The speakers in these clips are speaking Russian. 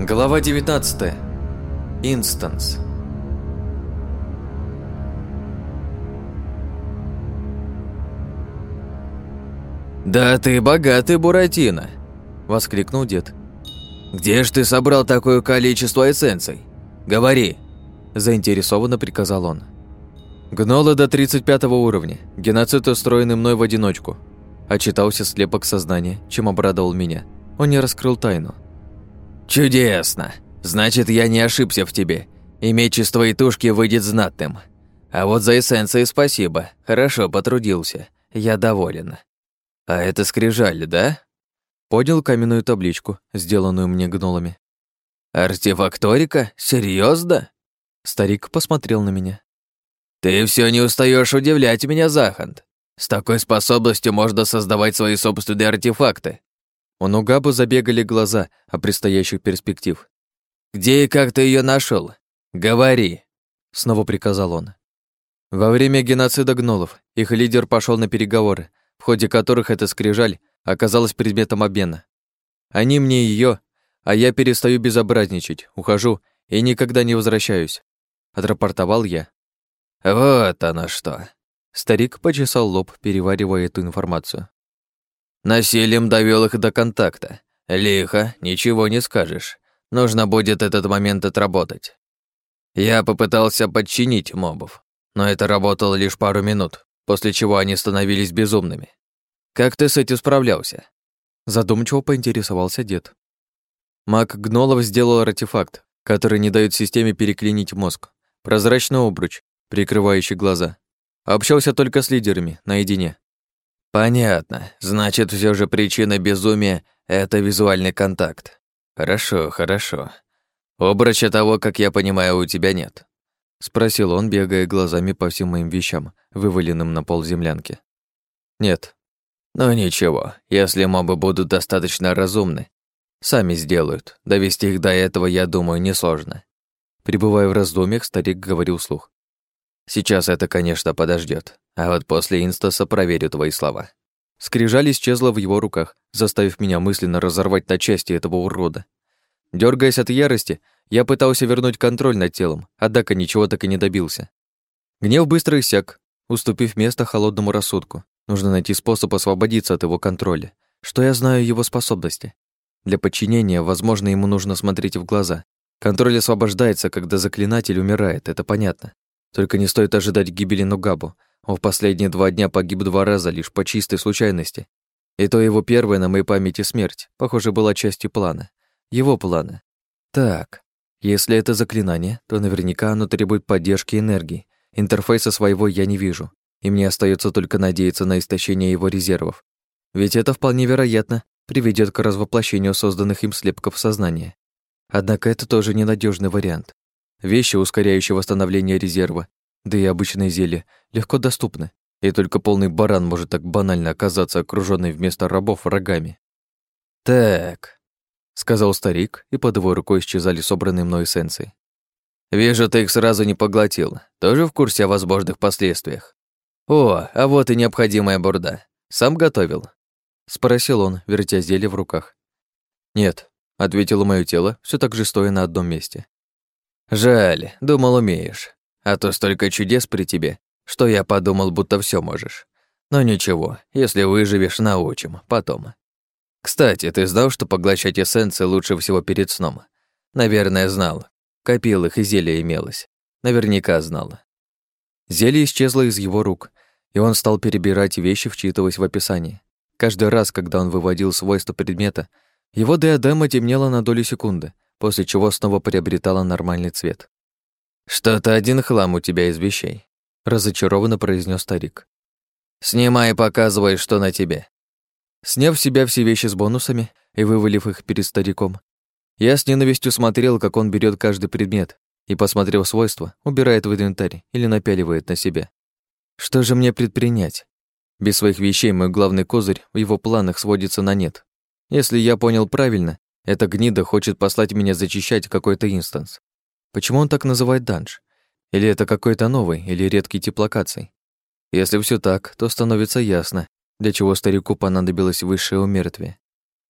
Глава 19. Инстанс. «Да ты богатый, Буратино!» – воскликнул дед. «Где ж ты собрал такое количество эссенций? Говори!» – заинтересованно приказал он. Гнолы до 35 уровня. Геноцид устроенный мной в одиночку. Отчитался слепок сознания, чем обрадовал меня. Он не раскрыл тайну. «Чудесно! Значит, я не ошибся в тебе. И меч из тушки выйдет знатным. А вот за эссенции спасибо. Хорошо потрудился. Я доволен. А это скрижаль, да?» Поднял каменную табличку, сделанную мне гнолами. «Артефакторика? Серьезно? Старик посмотрел на меня. «Ты все не устаешь удивлять меня, Захант. С такой способностью можно создавать свои собственные артефакты». У Нугабу забегали глаза о предстоящих перспектив. «Где и как ты ее нашел? Говори!» Снова приказал он. Во время геноцида гнолов их лидер пошел на переговоры, в ходе которых эта скрижаль оказалась предметом обмена. Они мне ее, а я перестаю безобразничать, ухожу и никогда не возвращаюсь. Отрапортовал я. Вот оно что. Старик почесал лоб, переваривая эту информацию. Насилием довел их до контакта. Лихо, ничего не скажешь. Нужно будет этот момент отработать. Я попытался подчинить мобов, но это работало лишь пару минут, после чего они становились безумными. Как ты с этим справлялся? Задумчиво поинтересовался дед. Маг Гнолов сделал артефакт, который не дает системе переклинить мозг. Прозрачный обруч, прикрывающий глаза. Общался только с лидерами, наедине. Понятно. Значит, все же причина безумия — это визуальный контакт. Хорошо, хорошо. Обрача того, как я понимаю, у тебя нет. Спросил он, бегая глазами по всем моим вещам, вываленным на пол землянки. Нет. Ну ничего, если мобы будут достаточно разумны, сами сделают. Довести их до этого, я думаю, несложно. Пребывая в раздумьях, старик говорил слух. Сейчас это, конечно, подождет, а вот после инстаса проверю твои слова. Скрижаль исчезла в его руках, заставив меня мысленно разорвать на части этого урода. Дергаясь от ярости, я пытался вернуть контроль над телом, однако ничего так и не добился. Гнев быстро иссяк, уступив место холодному рассудку. Нужно найти способ освободиться от его контроля. Что я знаю его способности? Для подчинения, возможно, ему нужно смотреть в глаза. Контроль освобождается, когда заклинатель умирает, это понятно. Только не стоит ожидать гибели Нугабу. Он в последние два дня погиб два раза лишь по чистой случайности. И то его первая на моей памяти смерть, похоже, была частью плана. Его плана. Так, если это заклинание, то наверняка оно требует поддержки энергии. Интерфейса своего я не вижу, и мне остается только надеяться на истощение его резервов. Ведь это вполне вероятно приведет к развоплощению созданных им слепков сознания. Однако это тоже ненадежный вариант. Вещи, ускоряющие восстановление резерва, да и обычные зелья, легко доступны, и только полный баран может так банально оказаться окружённый вместо рабов врагами. «Так», — сказал старик, и под его рукой исчезали собранные мной эссенции. «Вижу, ты их сразу не поглотил. Тоже в курсе о возможных последствиях? О, а вот и необходимая бурда. Сам готовил?» — спросил он, вертя зелье в руках. «Нет», — ответило моё тело, всё так же стоя на одном месте. Жаль, думал, умеешь. А то столько чудес при тебе, что я подумал, будто все можешь. Но ничего, если выживешь, научим, потом. Кстати, ты знал, что поглощать эссенции лучше всего перед сном? Наверное, знал. Копил их, и зелье имелось. Наверняка знал. Зелье исчезло из его рук, и он стал перебирать вещи, вчитываясь в описание. Каждый раз, когда он выводил свойства предмета, его диадема темнела на долю секунды, после чего снова приобретала нормальный цвет. «Что-то один хлам у тебя из вещей», — разочарованно произнес старик. «Снимай и показывай, что на тебе». Сняв с себя все вещи с бонусами и вывалив их перед стариком, я с ненавистью смотрел, как он берет каждый предмет и, посмотрев свойства, убирает в инвентарь или напяливает на себя. Что же мне предпринять? Без своих вещей мой главный козырь в его планах сводится на нет. Если я понял правильно, эта гнида хочет послать меня зачищать какой-то инстанс. Почему он так называет данж? Или это какой-то новый или редкий тип локаций? Если все так, то становится ясно, для чего старику понадобилось высшее умертвие.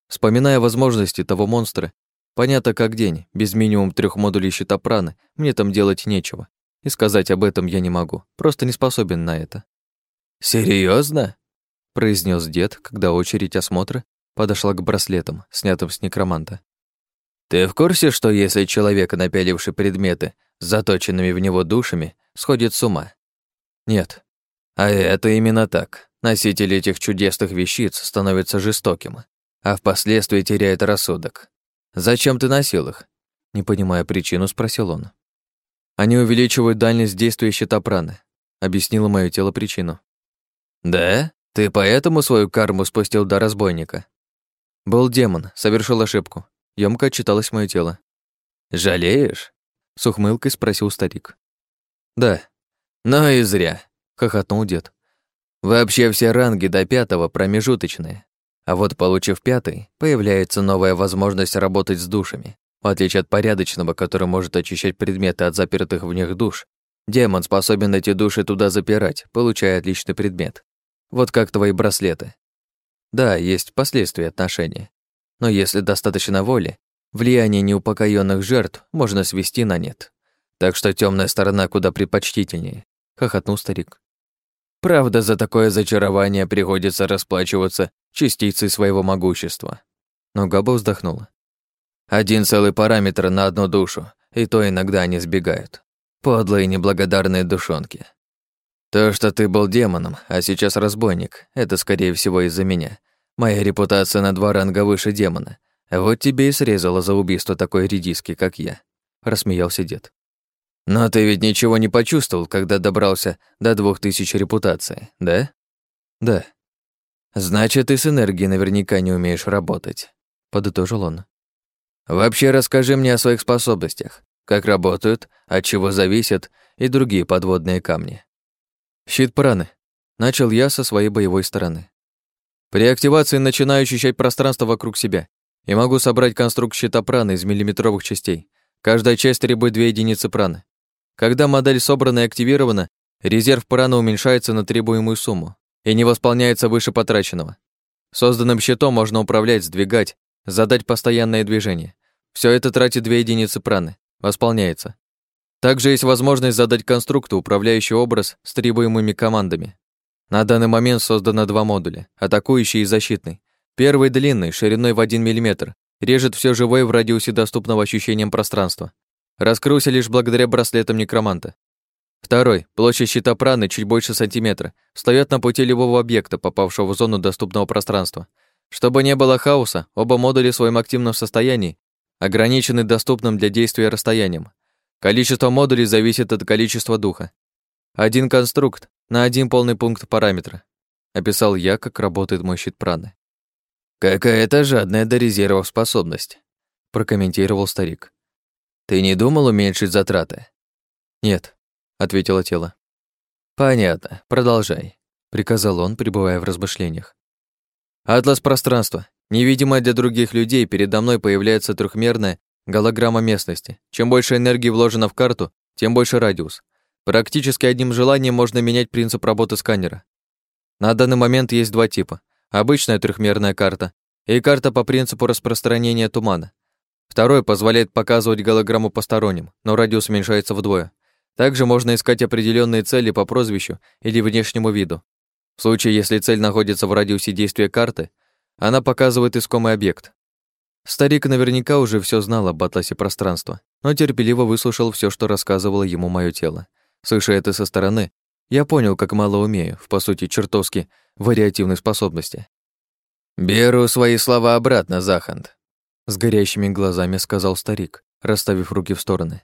Вспоминая возможности того монстра, Понятно как день, без минимум трех модулей щита праны мне там делать нечего. И сказать об этом я не могу, просто не способен на это. Серьезно? произнес дед, когда очередь осмотра подошла к браслетам, снятым с некроманта. «Ты в курсе, что если человек, напяливший предметы с заточенными в него душами, сходит с ума?» «Нет». «А это именно так. Носитель этих чудесных вещиц становится жестоким, а впоследствии теряет рассудок. Зачем ты носил их?» Не понимая причину, спросил он. «Они увеличивают дальность действия щита праны», объяснило мое тело причину. «Да? Ты поэтому свою карму спустил до разбойника?» Был демон, совершил ошибку. Ёмко отчиталось мое тело. «Жалеешь?» — с ухмылкой спросил старик. «Да». «Ну и зря», — хохотнул дед. «Вообще все ранги до пятого промежуточные. А вот получив пятый, появляется новая возможность работать с душами. В отличие от порядочного, который может очищать предметы от запертых в них душ, демон способен эти души туда запирать, получая отличный предмет. Вот как твои браслеты. Да, есть последствия отношения. Но если достаточно воли, влияние неупокоенных жертв можно свести на нет. Так что темная сторона куда предпочтительнее, хохотнул старик. Правда, за такое зачарование приходится расплачиваться частицей своего могущества. Но Габа вздохнула. Один целый параметр на одну душу, и то иногда они сбегают. Подлые неблагодарные душонки. То, что ты был демоном, а сейчас разбойник, это, скорее всего, из-за меня. Моя репутация на два ранга выше демона. Вот тебе и срезала за убийство такой редиски, как я», — рассмеялся дед. «Но ты ведь ничего не почувствовал, когда добрался до двух тысяч репутации, да?» «Да». «Значит, ты с энергией наверняка не умеешь работать», — подытожил он. «Вообще расскажи мне о своих способностях, как работают, от чего зависят и другие подводные камни». Щит праны. Начал я со своей боевой стороны. При активации начинаю ощущать пространство вокруг себя и могу собрать конструкт щита праны из миллиметровых частей. Каждая часть требует две единицы праны. Когда модель собрана и активирована, резерв праны уменьшается на требуемую сумму и не восполняется выше потраченного. Созданным щитом можно управлять, сдвигать, задать постоянное движение. Все это тратит две единицы праны, восполняется. Также есть возможность задать конструкту управляющий образ с требуемыми командами. На данный момент создано два модуля, атакующий и защитный. Первый длинный, шириной в 1 мм, режет все живое в радиусе доступного ощущением пространства. Раскрылся лишь благодаря браслетам некроманта. Второй, площадь щита праны чуть больше сантиметра, встаёт на пути любого объекта, попавшего в зону доступного пространства. Чтобы не было хаоса, оба модуля в своем активном состоянии ограничены доступным для действия расстоянием. Количество модулей зависит от количества духа. Один конструкт на один полный пункт параметра. Описал я, как работает мой щит праны. «Какая-то жадная до резервов способность», — прокомментировал старик. «Ты не думал уменьшить затраты?» «Нет», — ответило тело. «Понятно, продолжай», — приказал он, пребывая в размышлениях. «Атлас пространства. Невидимое для других людей, передо мной появляется трехмерная Голограмма местности. Чем больше энергии вложено в карту, тем больше радиус. Практически одним желанием можно менять принцип работы сканера. На данный момент есть два типа. Обычная трехмерная карта и карта по принципу распространения тумана. Второй позволяет показывать голограмму посторонним, но радиус уменьшается вдвое. Также можно искать определенные цели по прозвищу или внешнему виду. В случае, если цель находится в радиусе действия карты, она показывает искомый объект. Старик наверняка уже все знал об атласе пространства, но терпеливо выслушал все, что рассказывало ему мое тело. Слыша это со стороны, я понял, как мало умею, в, по сути, чертовски вариативной способности. «Беру свои слова обратно, Захант», — с горящими глазами сказал старик, расставив руки в стороны.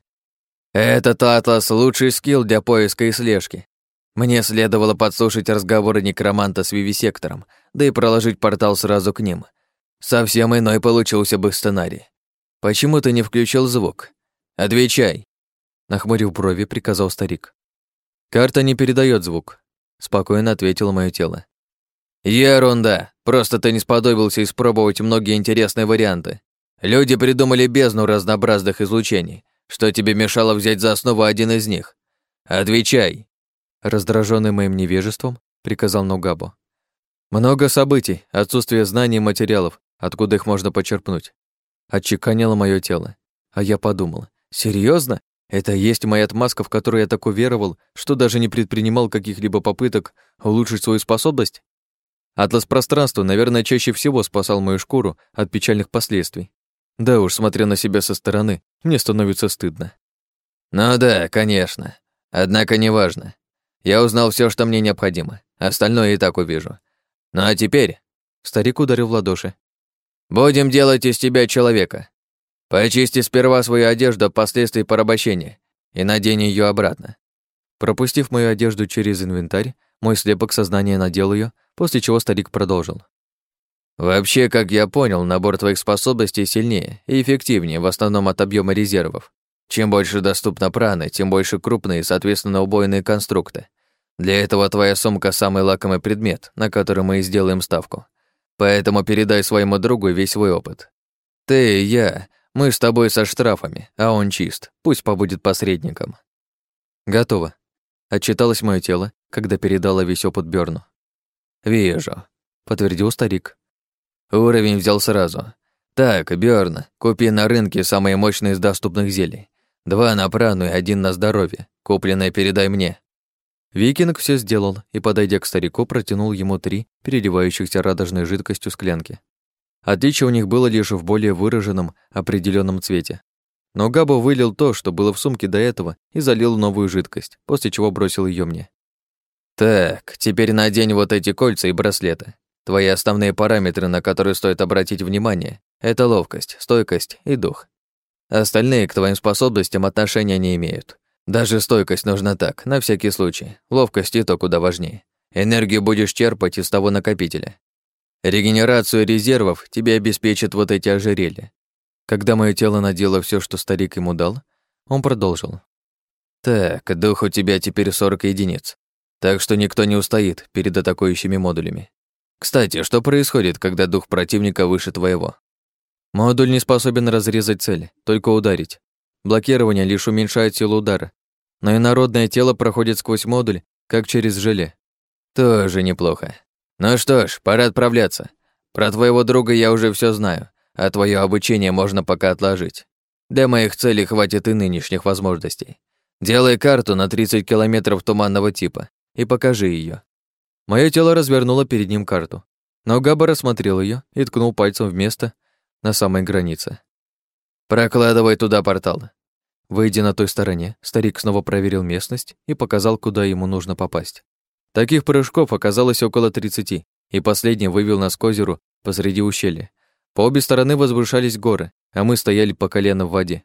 «Этот атлас — лучший скилл для поиска и слежки. Мне следовало подслушать разговоры некроманта с вивисектором, да и проложить портал сразу к ним. Совсем иной получился бы сценарий. Почему ты не включил звук? Отвечай. Нахмурив брови, приказал старик. Карта не передает звук, спокойно ответило мое тело. Ерунда. Просто ты не сподобился испробовать многие интересные варианты. Люди придумали бездну разнообразных излучений. Что тебе мешало взять за основу один из них? Отвечай. Раздраженный моим невежеством, приказал Ногабо. Много событий, отсутствие знаний и материалов, откуда их можно почерпнуть. отчеканило мое тело. А я подумал, серьезно? Это есть моя отмазка, в которую я так уверовал, что даже не предпринимал каких-либо попыток улучшить свою способность? Атлас пространства, наверное, чаще всего спасал мою шкуру от печальных последствий. Да уж, смотря на себя со стороны, мне становится стыдно. Ну да, конечно. Однако неважно. Я узнал все, что мне необходимо. Остальное и так увижу. Ну а теперь... Старик ударил в ладоши. «Будем делать из тебя человека. Почисти сперва свою одежду впоследствии порабощения и надень ее обратно». Пропустив мою одежду через инвентарь, мой слепок сознания надел ее, после чего старик продолжил. «Вообще, как я понял, набор твоих способностей сильнее и эффективнее, в основном от объема резервов. Чем больше доступно праны, тем больше крупные, соответственно, убойные конструкты. Для этого твоя сумка – самый лакомый предмет, на который мы и сделаем ставку. Поэтому передай своему другу весь свой опыт. Ты и я, мы с тобой со штрафами, а он чист, пусть побудет посредником. Готово. Отчиталось мое тело, когда передала весь опыт Бёрну. «Вижу», — подтвердил старик. Уровень взял сразу. Так, Бёрн, купи на рынке самые мощные из доступных зелий. Два на прану и один на здоровье. Купленное передай мне. Викинг все сделал и, подойдя к старику, протянул ему три переливающихся радужной жидкостью склянки. Отличие у них было лишь в более выраженном, определенном цвете. Но Габо вылил то, что было в сумке до этого, и залил новую жидкость, после чего бросил ее мне. «Так, теперь надень вот эти кольца и браслеты. Твои основные параметры, на которые стоит обратить внимание, это ловкость, стойкость и дух. Остальные к твоим способностям отношения не имеют. Даже стойкость нужна так, на всякий случай. Ловкость и то куда важнее. Энергию будешь черпать из того накопителя. Регенерацию резервов тебе обеспечат вот эти ожерелья. Когда мое тело надело все, что старик ему дал, он продолжил. Так, дух у тебя теперь 40 единиц. Так что никто не устоит перед атакующими модулями. Кстати, что происходит, когда дух противника выше твоего? Модуль не способен разрезать цель, только ударить. Блокирование лишь уменьшает силу удара. Но инородное тело проходит сквозь модуль, как через желе. Тоже неплохо. Ну что ж, пора отправляться. Про твоего друга я уже все знаю, а твое обучение можно пока отложить. Для моих целей хватит и нынешних возможностей. Делай карту на 30 километров туманного типа и покажи ее. Мое тело развернуло перед ним карту, но Габа рассмотрел ее и ткнул пальцем в место на самой границе. «Прокладывай туда портал». Выйдя на той стороне, старик снова проверил местность и показал, куда ему нужно попасть. Таких прыжков оказалось около 30, и последний вывел нас к озеру посреди ущелья. По обе стороны возвышались горы, а мы стояли по колено в воде.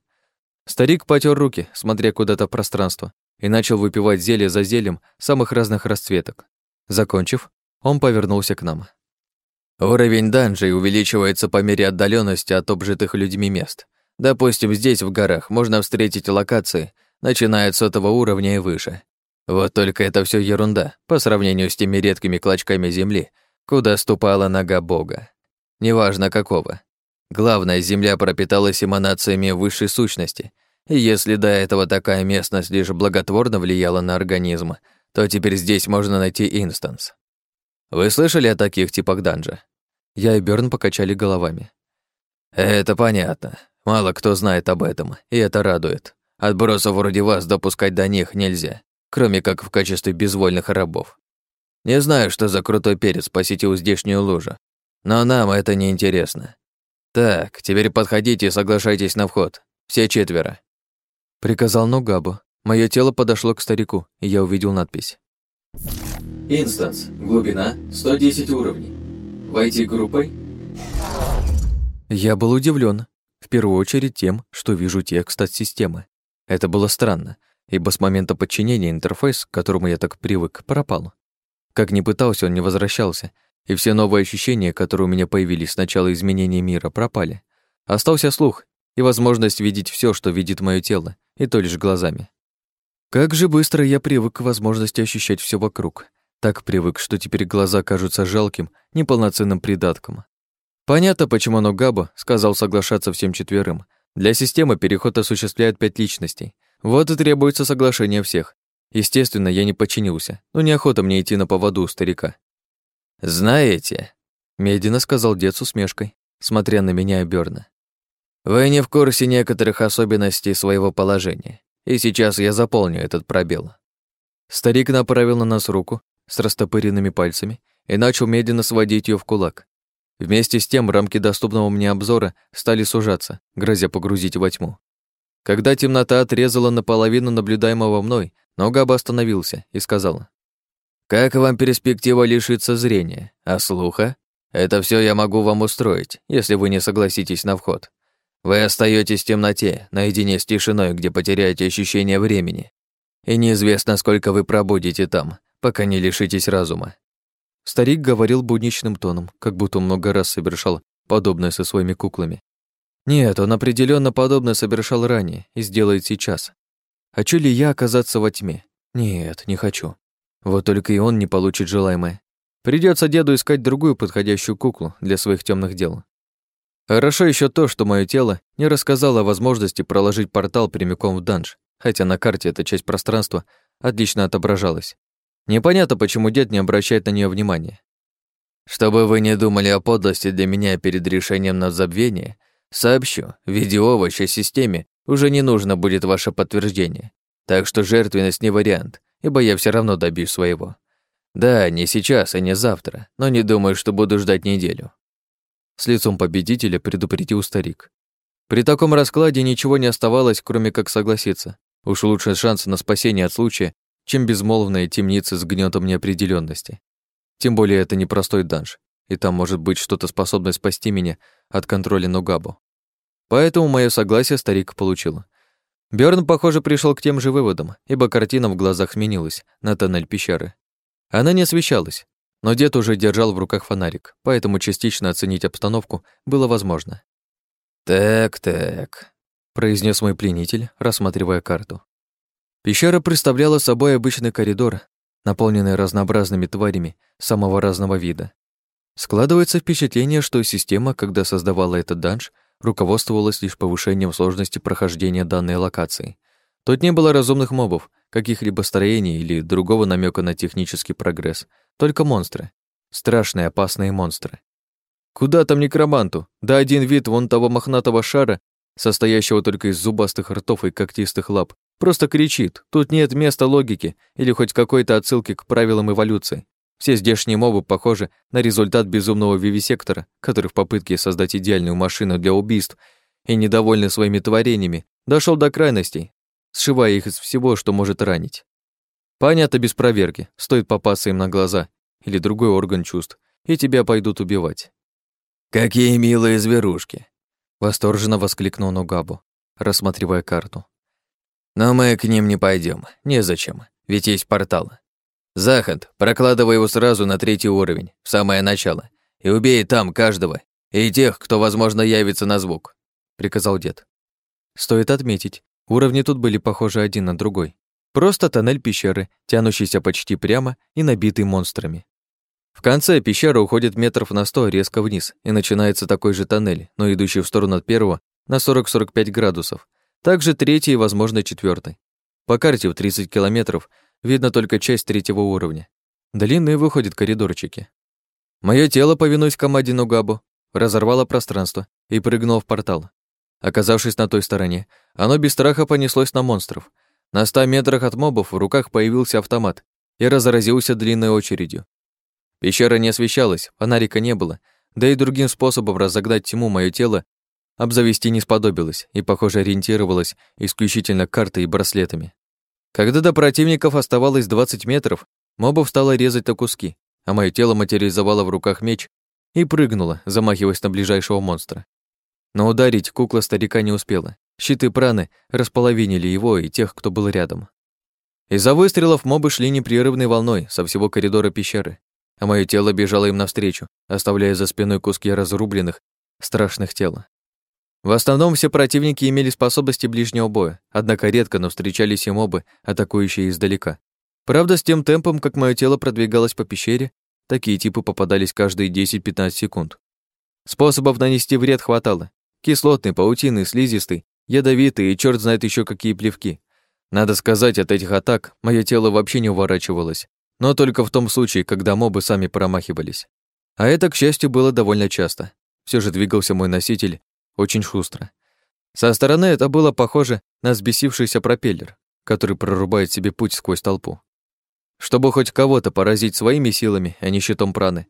Старик потер руки, смотря куда-то в пространство, и начал выпивать зелье за зельем самых разных расцветок. Закончив, он повернулся к нам. Уровень данжей увеличивается по мере отдаленности от обжитых людьми мест. Допустим, здесь, в горах, можно встретить локации, начиная с этого уровня и выше. Вот только это все ерунда по сравнению с теми редкими клочками земли, куда ступала нога Бога. Неважно какого. Главное, земля пропиталась эманациями высшей сущности, и если до этого такая местность лишь благотворно влияла на организм, то теперь здесь можно найти инстанс. Вы слышали о таких типах данжа? Я и Бёрн покачали головами. Это понятно. Мало кто знает об этом, и это радует. Отбросов вроде вас допускать до них нельзя, кроме как в качестве безвольных рабов. Не знаю, что за крутой перец посетил здешнюю лужу, но нам это не интересно. Так, теперь подходите и соглашайтесь на вход. Все четверо. Приказал Нугабу. Мое тело подошло к старику, и я увидел надпись. Инстанс. Глубина 110 уровней. Войти группой? Я был удивлен. В первую очередь тем, что вижу текст от системы. Это было странно, ибо с момента подчинения интерфейс, к которому я так привык, пропал. Как ни пытался, он не возвращался, и все новые ощущения, которые у меня появились с начала изменения мира, пропали. Остался слух и возможность видеть все, что видит мое тело, и то лишь глазами. Как же быстро я привык к возможности ощущать все вокруг. Так привык, что теперь глаза кажутся жалким, неполноценным придатком. Понятно, почему Ногаба сказал соглашаться всем четверым. Для системы переход осуществляет пять личностей. Вот и требуется соглашение всех. Естественно, я не подчинился, но неохота мне идти на поводу у старика. «Знаете», — медленно сказал дед с усмешкой, смотря на меня и Бёрна. Вы не в курсе некоторых особенностей своего положения, и сейчас я заполню этот пробел. Старик направил на нас руку с растопыренными пальцами и начал медленно сводить ее в кулак. Вместе с тем рамки доступного мне обзора стали сужаться, грозя погрузить во тьму. Когда темнота отрезала наполовину наблюдаемого мной, Ногаба остановился и сказал. «Как вам перспектива лишиться зрения, а слуха? Это все я могу вам устроить, если вы не согласитесь на вход. Вы остаетесь в темноте, наедине с тишиной, где потеряете ощущение времени. И неизвестно, сколько вы пробудете там, пока не лишитесь разума. Старик говорил будничным тоном, как будто много раз совершал подобное со своими куклами. Нет, он определенно подобное совершал ранее и сделает сейчас. Хочу ли я оказаться во тьме? Нет, не хочу. Вот только и он не получит желаемое. Придется деду искать другую подходящую куклу для своих темных дел. Хорошо еще то, что мое тело не рассказало о возможности проложить портал прямиком в данж, хотя на карте эта часть пространства отлично отображалась. Непонятно, почему дед не обращает на нее внимания. Чтобы вы не думали о подлости для меня перед решением на забвение, сообщу, в виде овоща системе уже не нужно будет ваше подтверждение. Так что жертвенность не вариант, ибо я все равно добьюсь своего. Да, не сейчас и не завтра, но не думаю, что буду ждать неделю. С лицом победителя предупредил старик. При таком раскладе ничего не оставалось, кроме как согласиться. Уж лучше шансы на спасение от случая, чем безмолвная темница с гнетом неопределенности. Тем более это непростой данж, и там может быть что-то способное спасти меня от контроля Нугабу. Поэтому мое согласие старик получил. Бёрн, похоже, пришел к тем же выводам, ибо картина в глазах сменилась на тоннель пещеры. Она не освещалась, но дед уже держал в руках фонарик, поэтому частично оценить обстановку было возможно. «Так-так», — произнес мой пленитель, рассматривая карту. Пещера представляла собой обычный коридор, наполненный разнообразными тварями самого разного вида. Складывается впечатление, что система, когда создавала этот данж, руководствовалась лишь повышением сложности прохождения данной локации. Тут не было разумных мобов, каких-либо строений или другого намека на технический прогресс, только монстры. Страшные опасные монстры. Куда там некроманту? Да один вид вон того мохнатого шара, состоящего только из зубастых ртов и когтистых лап, Просто кричит. Тут нет места логики или хоть какой-то отсылки к правилам эволюции. Все здешние мобы похожи на результат безумного вивисектора, который в попытке создать идеальную машину для убийств и недовольный своими творениями, дошел до крайностей, сшивая их из всего, что может ранить. Понятно без проверки, стоит попасться им на глаза или другой орган чувств, и тебя пойдут убивать. «Какие милые зверушки!» Восторженно воскликнул Нугабу, рассматривая карту. Но мы к ним не пойдем, незачем, ведь есть портал. Захад, прокладывай его сразу на третий уровень, в самое начало, и убей там каждого, и тех, кто, возможно, явится на звук», — приказал дед. Стоит отметить, уровни тут были похожи один на другой. Просто тоннель пещеры, тянущийся почти прямо и набитый монстрами. В конце пещера уходит метров на сто резко вниз, и начинается такой же тоннель, но идущий в сторону от первого на 40-45 градусов, также третий и, возможно, четвертый. По карте в 30 километров видно только часть третьего уровня. Длинные выходят коридорчики. Мое тело, повинуясь команде Нугабу, разорвало пространство и прыгнуло в портал. Оказавшись на той стороне, оно без страха понеслось на монстров. На ста метрах от мобов в руках появился автомат и разразился длинной очередью. Пещера не освещалась, фонарика не было, да и другим способом разогнать тьму мое тело обзавести не сподобилась и, похоже, ориентировалась исключительно картой и браслетами. Когда до противников оставалось 20 метров, мобов стало резать на куски, а мое тело материализовало в руках меч и прыгнуло, замахиваясь на ближайшего монстра. Но ударить кукла старика не успела. Щиты праны располовинили его и тех, кто был рядом. Из-за выстрелов мобы шли непрерывной волной со всего коридора пещеры, а мое тело бежало им навстречу, оставляя за спиной куски разрубленных, страшных тел. В основном все противники имели способности ближнего боя, однако редко, но встречались и мобы, атакующие издалека. Правда, с тем темпом, как мое тело продвигалось по пещере, такие типы попадались каждые 10-15 секунд. Способов нанести вред хватало. Кислотный, паутинный, слизистый, ядовитый и черт знает еще какие плевки. Надо сказать, от этих атак мое тело вообще не уворачивалось, но только в том случае, когда мобы сами промахивались. А это, к счастью, было довольно часто. Все же двигался мой носитель очень шустро. Со стороны это было похоже на взбесившийся пропеллер, который прорубает себе путь сквозь толпу. Чтобы хоть кого-то поразить своими силами, а не щитом праны,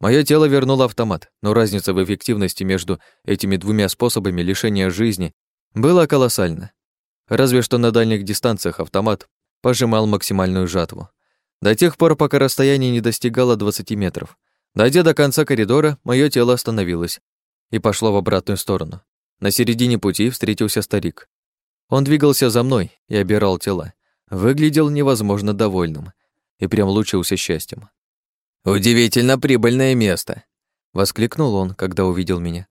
мое тело вернуло автомат, но разница в эффективности между этими двумя способами лишения жизни была колоссальна. Разве что на дальних дистанциях автомат пожимал максимальную жатву. До тех пор, пока расстояние не достигало 20 метров. Дойдя до конца коридора, мое тело остановилось и пошло в обратную сторону. На середине пути встретился старик. Он двигался за мной и обирал тела. Выглядел невозможно довольным и прям лучился счастьем. «Удивительно прибыльное место!» — воскликнул он, когда увидел меня.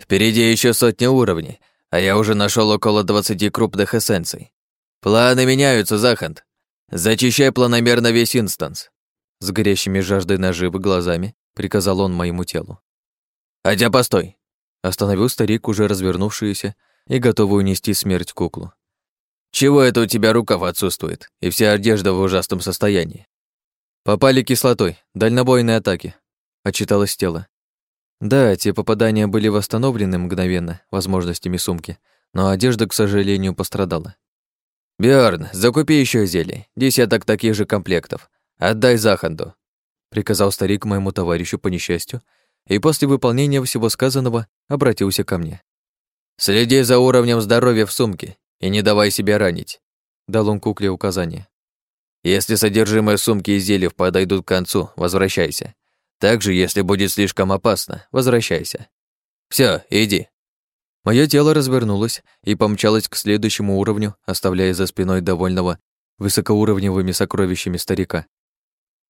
«Впереди еще сотня уровней, а я уже нашел около двадцати крупных эссенций. Планы меняются, Захант. Зачищай планомерно весь инстанс». С горящими жаждой наживы глазами приказал он моему телу. «Хотя постой!» Остановил старик, уже развернувшуюся и готовую нести смерть куклу. «Чего это у тебя рукав отсутствует, и вся одежда в ужасном состоянии?» «Попали кислотой, дальнобойные атаки», — отчиталось тело. Да, те попадания были восстановлены мгновенно возможностями сумки, но одежда, к сожалению, пострадала. «Бjörn, закупи еще зелий, десяток таких же комплектов. Отдай Заханду», — приказал старик моему товарищу по несчастью, и после выполнения всего сказанного обратился ко мне. «Следи за уровнем здоровья в сумке и не давай себя ранить», — дал он кукле указание. «Если содержимое сумки и зельев подойдут к концу, возвращайся. Также, если будет слишком опасно, возвращайся. Все, иди». Мое тело развернулось и помчалось к следующему уровню, оставляя за спиной довольного высокоуровневыми сокровищами старика.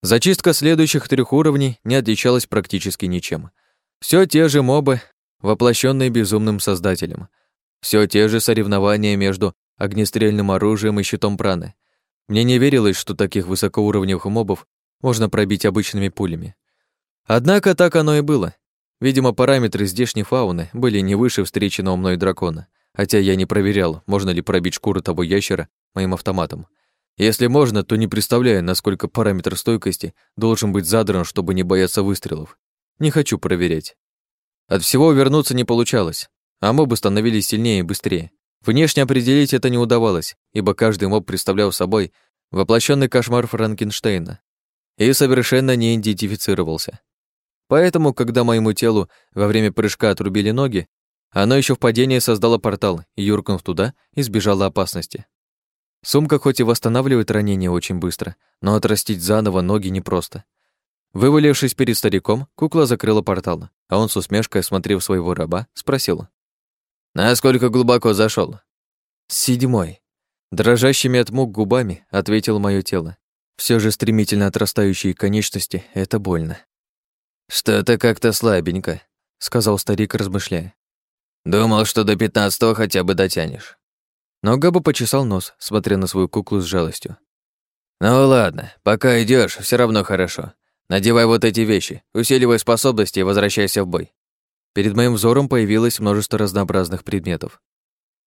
Зачистка следующих трех уровней не отличалась практически ничем. Все те же мобы, воплощенные безумным создателем. Все те же соревнования между огнестрельным оружием и щитом праны. Мне не верилось, что таких высокоуровневых мобов можно пробить обычными пулями. Однако так оно и было. Видимо, параметры здешней фауны были не выше встреченного мной дракона, хотя я не проверял, можно ли пробить шкуру того ящера моим автоматом. Если можно, то не представляю, насколько параметр стойкости должен быть задран, чтобы не бояться выстрелов. Не хочу проверять. От всего вернуться не получалось, а мобы становились сильнее и быстрее. Внешне определить это не удавалось, ибо каждый моб представлял собой воплощенный кошмар Франкенштейна и совершенно не идентифицировался. Поэтому, когда моему телу во время прыжка отрубили ноги, оно еще в падении создало портал и, юркнув туда, избежало опасности. Сумка хоть и восстанавливает ранение очень быстро, но отрастить заново ноги непросто. Вывалившись перед стариком, кукла закрыла портал, а он с усмешкой, осмотрев своего раба, спросил. «Насколько глубоко зашел? «Седьмой». Дрожащими от мук губами ответил мое тело. Все же стремительно отрастающие конечности — это больно. «Что-то как-то слабенько», — сказал старик, размышляя. «Думал, что до пятнадцатого хотя бы дотянешь». Но Габа почесал нос, смотря на свою куклу с жалостью. «Ну ладно, пока идешь, все равно хорошо. Надевай вот эти вещи, усиливай способности и возвращайся в бой». Перед моим взором появилось множество разнообразных предметов.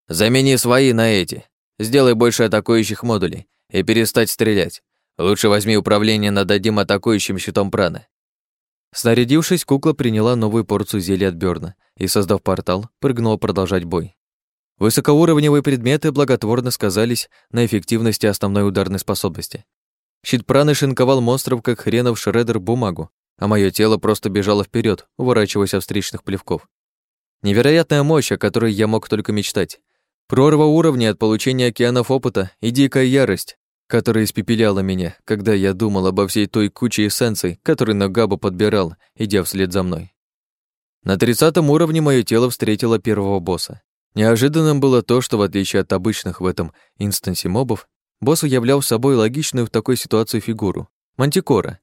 «Замени свои на эти. Сделай больше атакующих модулей и перестать стрелять. Лучше возьми управление над одним атакующим щитом праны». Снарядившись, кукла приняла новую порцию зелья от Бёрна и, создав портал, прыгнула продолжать бой. Высокоуровневые предметы благотворно сказались на эффективности основной ударной способности. Щит праны шинковал монстров, как хренов шредер бумагу, а мое тело просто бежало вперед, уворачиваясь от встречных плевков. Невероятная мощь, о которой я мог только мечтать. Прорва уровня от получения океанов опыта и дикая ярость, которая испепеляла меня, когда я думал обо всей той куче эссенций, которые Нагаба подбирал, идя вслед за мной. На тридцатом уровне мое тело встретило первого босса. Неожиданным было то, что в отличие от обычных в этом инстансе мобов, босс являл собой логичную в такой ситуации фигуру — мантикора.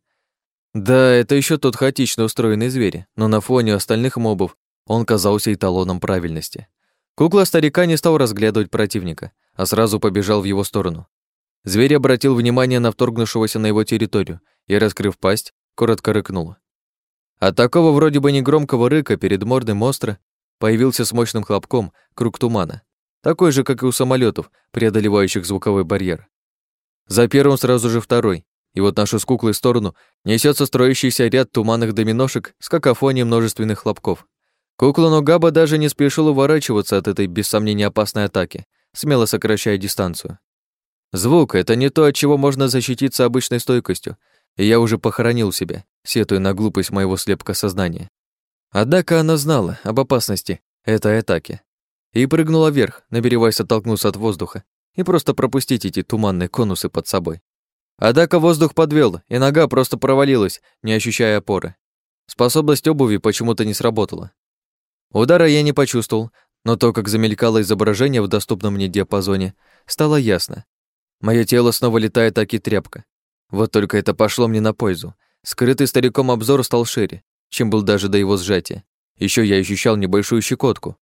Да, это еще тот хаотично устроенный зверь, но на фоне остальных мобов он казался эталоном правильности. Кукла старика не стал разглядывать противника, а сразу побежал в его сторону. Зверь обратил внимание на вторгнувшегося на его территорию и, раскрыв пасть, коротко рыкнул. От такого вроде бы негромкого рыка перед мордой монстра появился с мощным хлопком круг тумана, такой же, как и у самолетов, преодолевающих звуковой барьер. За первым сразу же второй, и вот нашу с куклой сторону несется строящийся ряд туманных доминошек с какофонией множественных хлопков. Кукла Ногаба даже не спешил уворачиваться от этой, без сомнения, опасной атаки, смело сокращая дистанцию. Звук — это не то, от чего можно защититься обычной стойкостью, и я уже похоронил себя, сетуя на глупость моего слепка сознания. Однако она знала об опасности этой атаки и прыгнула вверх, намереваясь оттолкнуться от воздуха и просто пропустить эти туманные конусы под собой. Однако воздух подвел, и нога просто провалилась, не ощущая опоры. Способность обуви почему-то не сработала. Удара я не почувствовал, но то, как замелькало изображение в доступном мне диапазоне, стало ясно. Мое тело снова летает так и тряпка. Вот только это пошло мне на пользу. Скрытый стариком обзор стал шире, чем был даже до его сжатия. Еще я ощущал небольшую щекотку.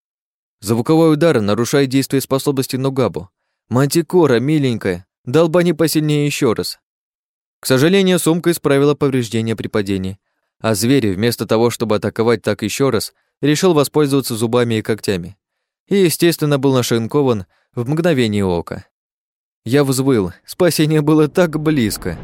Звуковой удар нарушает действие способности Нугабу. Мантикора, миленькая, долбани посильнее еще раз. К сожалению, сумка исправила повреждения при падении, а зверь, вместо того, чтобы атаковать так еще раз, решил воспользоваться зубами и когтями. И, естественно, был нашинкован в мгновение ока. Я взвыл, спасение было так близко.